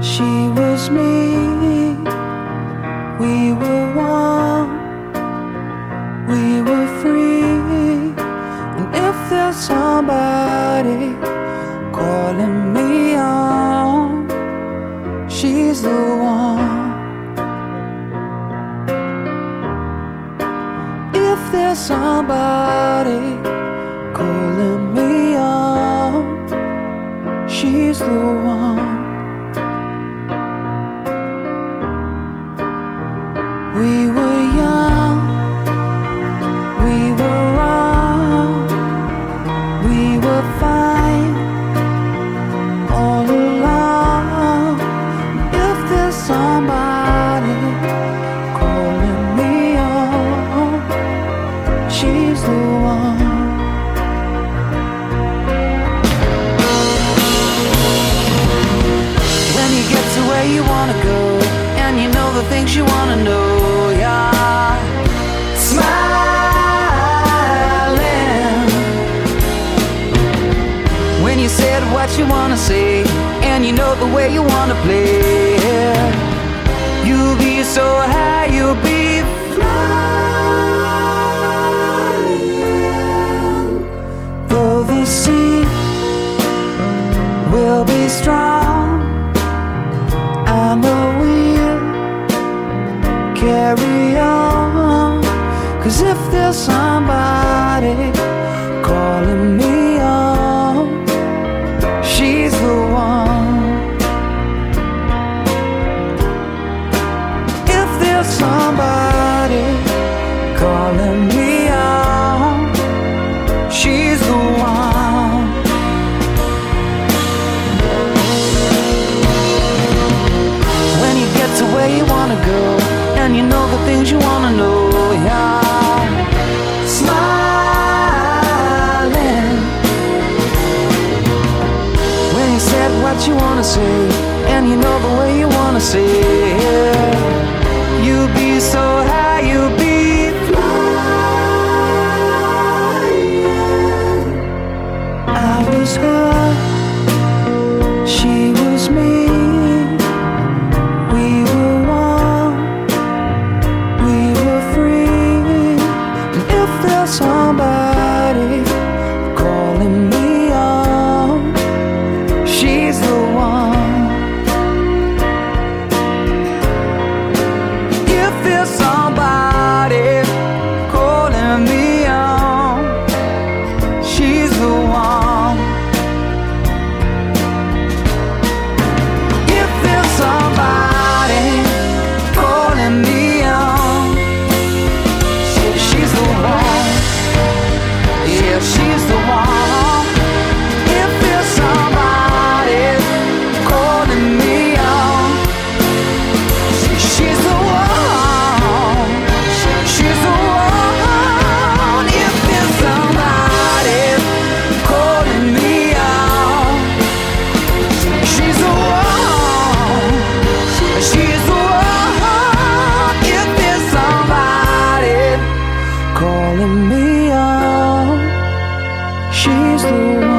She was me. We were one. We were free. And if there's somebody calling me on, she's the one. If there's somebody things you wanna know, you wanna say, and you know the way you wanna play, you'll be so high, you'll be flying. Though the sea will be strong. I know we'll carry on. Cause if there's somebody she's the one. When you get to where you wanna go, and you know the things you wanna know, yeah. Smiling. When you said what you wanna say, and you know the way you wanna say, was her, she was me. is